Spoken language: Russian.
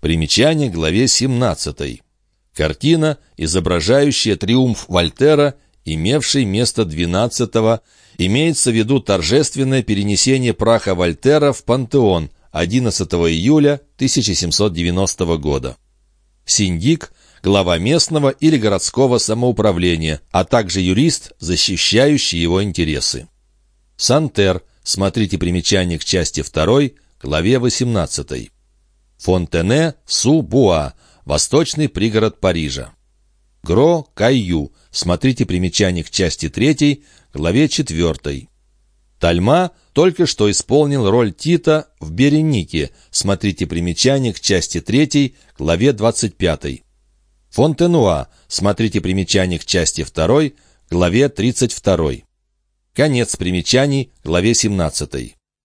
Примечание к главе 17. Картина, изображающая триумф Вольтера, имевший место 12-го, имеется в виду торжественное перенесение праха Вольтера в Пантеон 11 июля 1790 года. Синдик – глава местного или городского самоуправления, а также юрист, защищающий его интересы. Сантер – смотрите примечание к части 2, главе 18. Фонтене Су Буа – Восточный пригород Парижа. Гро Кайю. Смотрите примечание к части 3, главе 4. Тальма только что исполнил роль Тита в Беренике. Смотрите примечание к части 3, главе 25. Фонтенуа. Смотрите примечание к части 2, главе 32. Конец примечаний, главе 17.